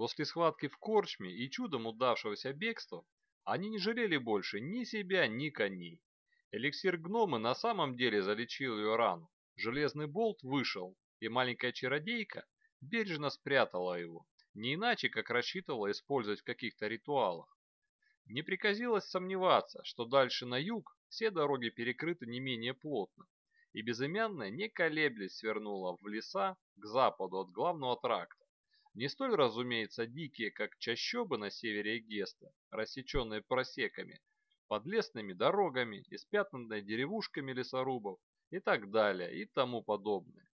После схватки в корчме и чудом удавшегося бегства, они не жалели больше ни себя, ни коней. Эликсир гномы на самом деле залечил ее рану. Железный болт вышел, и маленькая чародейка бережно спрятала его, не иначе, как рассчитывала использовать в каких-то ритуалах. Не приказилось сомневаться, что дальше на юг все дороги перекрыты не менее плотно, и безымянная, не колеблясь, свернула в леса к западу от главного тракта. Не столь, разумеется, дикие, как чащобы на севере Эгеста, рассеченные просеками, подлесными дорогами, испятнанные деревушками лесорубов и так далее и тому подобное.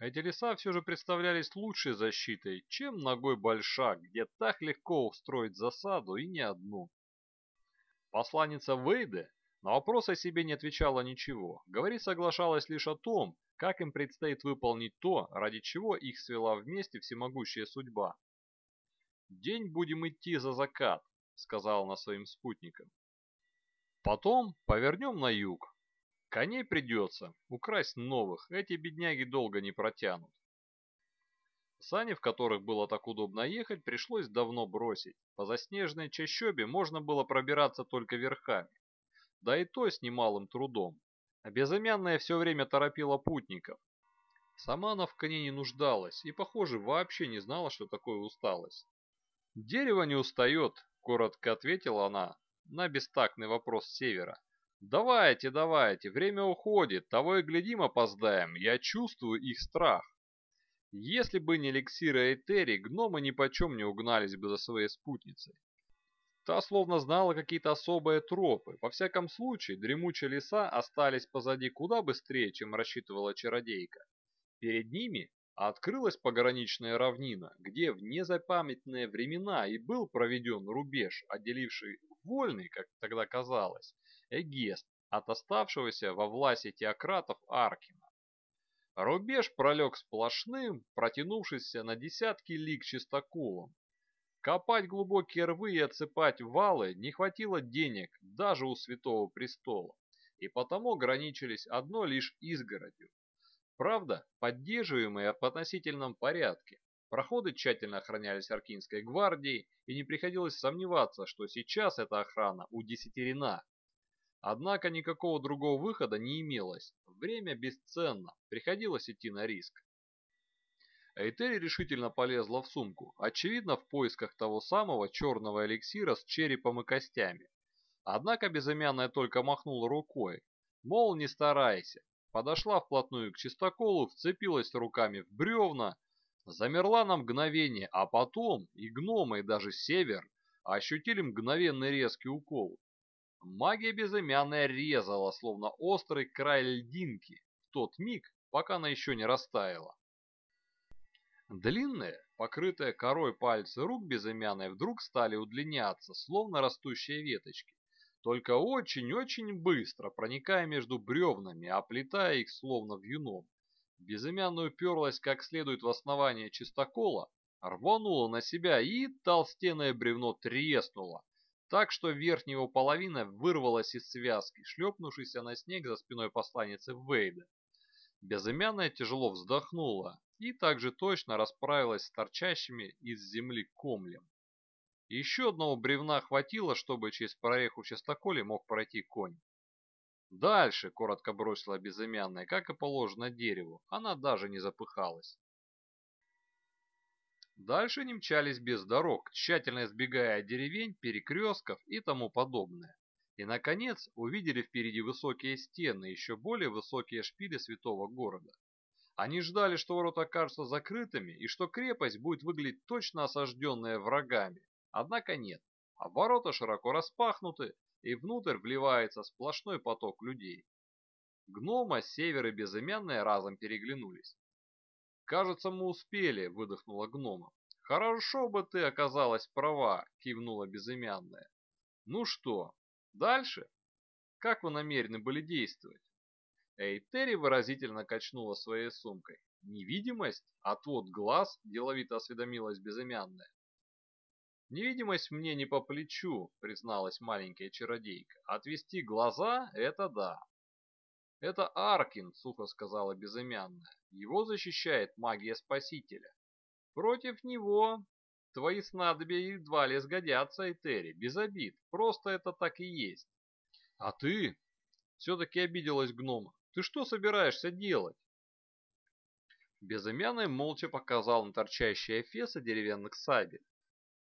Эти леса все же представлялись лучшей защитой, чем ногой большак, где так легко устроить засаду и не одну. Посланница Вейде на вопрос о себе не отвечала ничего, говорить соглашалась лишь о том, как им предстоит выполнить то, ради чего их свела вместе всемогущая судьба. «День будем идти за закат», — сказала она своим спутникам. «Потом повернем на юг. Коней придется украсть новых, эти бедняги долго не протянут». Сани, в которых было так удобно ехать, пришлось давно бросить. По заснеженной чащобе можно было пробираться только верхами. Да и то с немалым трудом. А безымянная все время торопила путников. Сама она в коне не нуждалась и, похоже, вообще не знала, что такое усталость. «Дерево не устает», — коротко ответила она на бестактный вопрос севера. «Давайте, давайте, время уходит, того и глядим опоздаем, я чувствую их страх». Если бы не эликсиры Этери, гномы ни почем не угнались бы за своей спутницей. Та словно знала какие-то особые тропы. Во всяком случае, дремучие леса остались позади куда быстрее, чем рассчитывала чародейка. Перед ними открылась пограничная равнина, где в незапамятные времена и был проведен рубеж, отделивший вольный, как тогда казалось, Эгест от оставшегося во власти теократов Аркина. Рубеж пролег сплошным, протянувшийся на десятки лиг чистоколом, Копать глубокие рвы и отсыпать валы не хватило денег даже у Святого Престола, и потому ограничились одной лишь изгородью. Правда, поддерживаемые в относительном порядке. Проходы тщательно охранялись Аркинской гвардией, и не приходилось сомневаться, что сейчас эта охрана удесятерена. Однако никакого другого выхода не имелось. Время бесценно, приходилось идти на риск. Эйтери решительно полезла в сумку, очевидно в поисках того самого черного эликсира с черепом и костями. Однако безымянная только махнула рукой, мол, не старайся. Подошла вплотную к чистоколу, вцепилась руками в бревна, замерла на мгновение, а потом и гномы, и даже север ощутили мгновенный резкий укол. Магия безымянная резала, словно острый край льдинки, в тот миг, пока она еще не растаяла. Длинные, покрытые корой пальцы рук безымянной вдруг стали удлиняться, словно растущие веточки, только очень-очень быстро, проникая между бревнами, оплетая их словно вьюном. Безымянная уперлась как следует в основание чистокола, рванула на себя и толстенное бревно треснуло, так что верхняя его половина вырвалась из связки, шлепнувшейся на снег за спиной посланницы Вейда. Безымянная тяжело вздохнула и также точно расправилась с торчащими из земли комлем. Еще одного бревна хватило, чтобы через прореху в частоколе мог пройти конь. Дальше, коротко бросила безымянная, как и положено дереву, она даже не запыхалась. Дальше не мчались без дорог, тщательно избегая деревень, перекрестков и тому подобное. И, наконец, увидели впереди высокие стены, еще более высокие шпили святого города. Они ждали, что ворота окажутся закрытыми и что крепость будет выглядеть точно осажденная врагами. Однако нет, а ворота широко распахнуты, и внутрь вливается сплошной поток людей. Гнома, север и безымянная разом переглянулись. «Кажется, мы успели», — выдохнула гнома. «Хорошо бы ты оказалась права», — кивнула безымянная. «Ну что, Дальше? Как вы намерены были действовать? Эйтери выразительно качнула своей сумкой. Невидимость? Отвод глаз? Деловито осведомилась безымянная. «Невидимость мне не по плечу», — призналась маленькая чародейка. «Отвести глаза — это да». «Это Аркин», — сухо сказала безымянная. «Его защищает магия Спасителя. Против него твои снадобья едва ли сгодятся, Этери, без обид, просто это так и есть. А ты? Все-таки обиделась гнома. Ты что собираешься делать? Безымянный молча показал на торчащие эфесы деревянных сабель.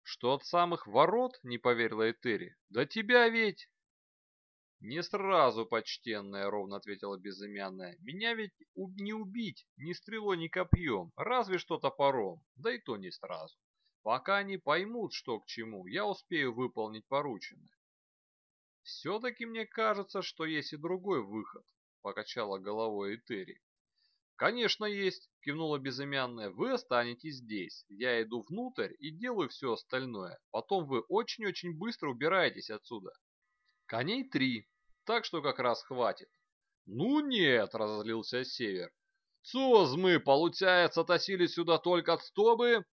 «Что от самых ворот?» — не поверила Этери. «Да тебя ведь...» «Не сразу, почтенная», — ровно ответила безымянная. «Меня ведь не убить ни стрелой, ни копьем, разве что топором, да и то не сразу. Пока они поймут, что к чему, я успею выполнить порученное». «Все-таки мне кажется, что есть и другой выход», — покачала головой Этери. «Конечно есть», — кивнула безымянная. «Вы останетесь здесь. Я иду внутрь и делаю все остальное. Потом вы очень-очень быстро убираетесь отсюда. Коней три, так что как раз хватит». «Ну нет», — разозлился Север. «Цоз мы, получается, тащили сюда только чтобы...»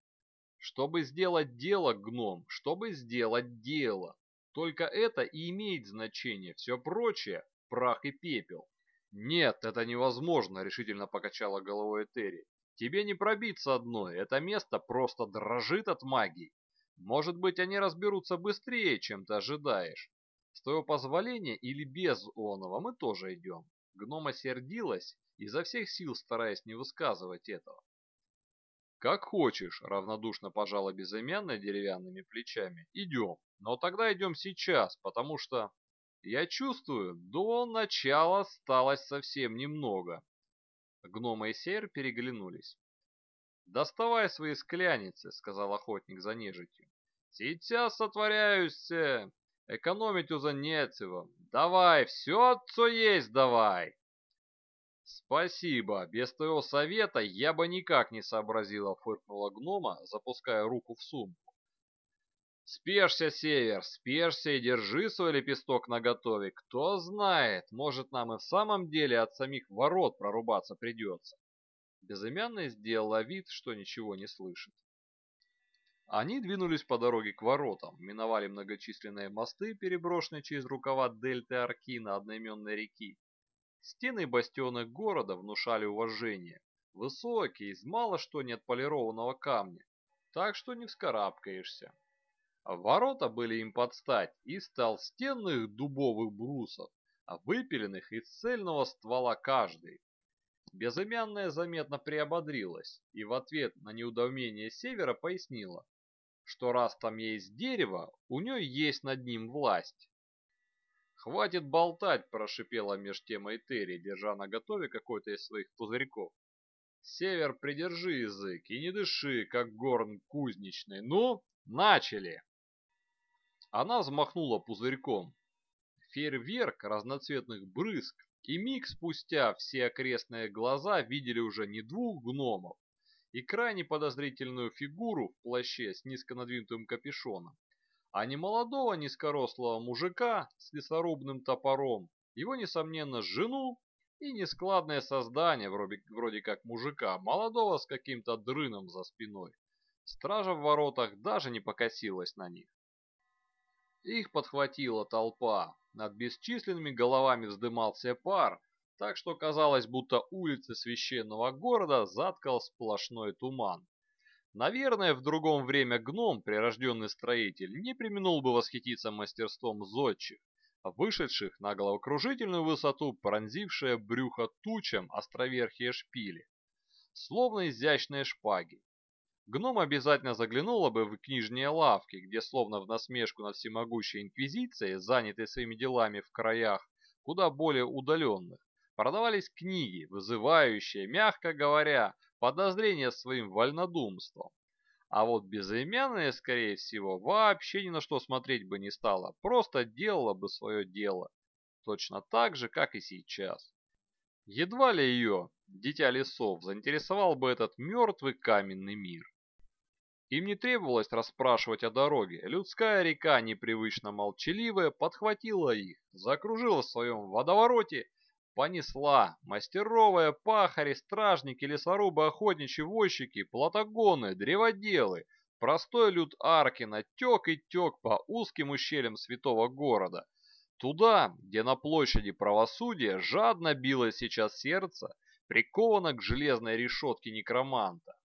«Чтобы сделать дело, гном, чтобы сделать дело. Только это и имеет значение, все прочее — прах и пепел». «Нет, это невозможно», — решительно покачала головой Этери. «Тебе не пробиться одной, это место просто дрожит от магии. Может быть, они разберутся быстрее, чем ты ожидаешь. С твоего позволения или без оного мы тоже идем». Гнома сердилась, изо всех сил стараясь не высказывать этого. «Как хочешь», — равнодушно пожала безымянная деревянными плечами. «Идем, но тогда идем сейчас, потому что я чувствую, до начала осталось совсем немного. Гнома и Сейр переглянулись. «Доставай свои скляницы», — сказал охотник за нежитью. «Сейчас сотворяюсь, экономить у нечего. Давай, все, что есть, давай!» «Спасибо, без твоего совета я бы никак не сообразила», — фыркнула гнома, запуская руку в сумку. Спешься, Север, спешься и держи свой лепесток наготове. Кто знает, может нам и в самом деле от самих ворот прорубаться придется. Безымянный сделала вид, что ничего не слышит. Они двинулись по дороге к воротам, миновали многочисленные мосты, переброшенные через рукава дельты Аркина одноименной реки. Стены и бастионы города внушали уважение. Высокие, из мало что не отполированного камня, так что не вскарабкаешься. Ворота были им под стать из толстенных дубовых брусов, выпиленных из цельного ствола каждый. Безымянная заметно приободрилась и в ответ на неудоумение Севера пояснила, что раз там есть дерево, у нее есть над ним власть. «Хватит болтать!» – прошипела меж тем Этери, держа на готове какой-то из своих пузырьков. «Север, придержи язык и не дыши, как горн кузнечный. Ну, начали!» Она взмахнула пузырьком. Фейерверк разноцветных брызг, и миг спустя все окрестные глаза видели уже не двух гномов и крайне подозрительную фигуру в плаще с низко надвинутым капюшоном, а не молодого низкорослого мужика с лесорубным топором, его, несомненно, жену и нескладное создание, вроде, вроде как мужика, молодого с каким-то дрыном за спиной. Стража в воротах даже не покосилась на них. Их подхватила толпа. Над бесчисленными головами вздымался пар, так что казалось, будто улицы священного города заткал сплошной туман. Наверное, в другом время гном, прирожденный строитель, не применул бы восхититься мастерством зодчих, вышедших на головокружительную высоту, пронзившее брюхо тучам островерхие шпили, словно изящные шпаги. Гном обязательно заглянула бы в книжные лавки, где словно в насмешку над всемогущей инквизицией, занятой своими делами в краях куда более удаленных, продавались книги, вызывающие, мягко говоря, подозрения своим вольнодумством. А вот безымянная, скорее всего, вообще ни на что смотреть бы не стала, просто делала бы свое дело. Точно так же, как и сейчас. Едва ли ее, дитя лесов, заинтересовал бы этот мертвый каменный мир. Им не требовалось расспрашивать о дороге. Людская река, непривычно молчаливая, подхватила их, закружила в своем водовороте, понесла. Мастеровые, пахари, стражники, лесорубы, охотничьи возчики, платогоны, древоделы. Простой люд Аркина тек и тек по узким ущельям святого города. Туда, где на площади правосудия жадно било сейчас сердце, приковано к железной решетке некроманта.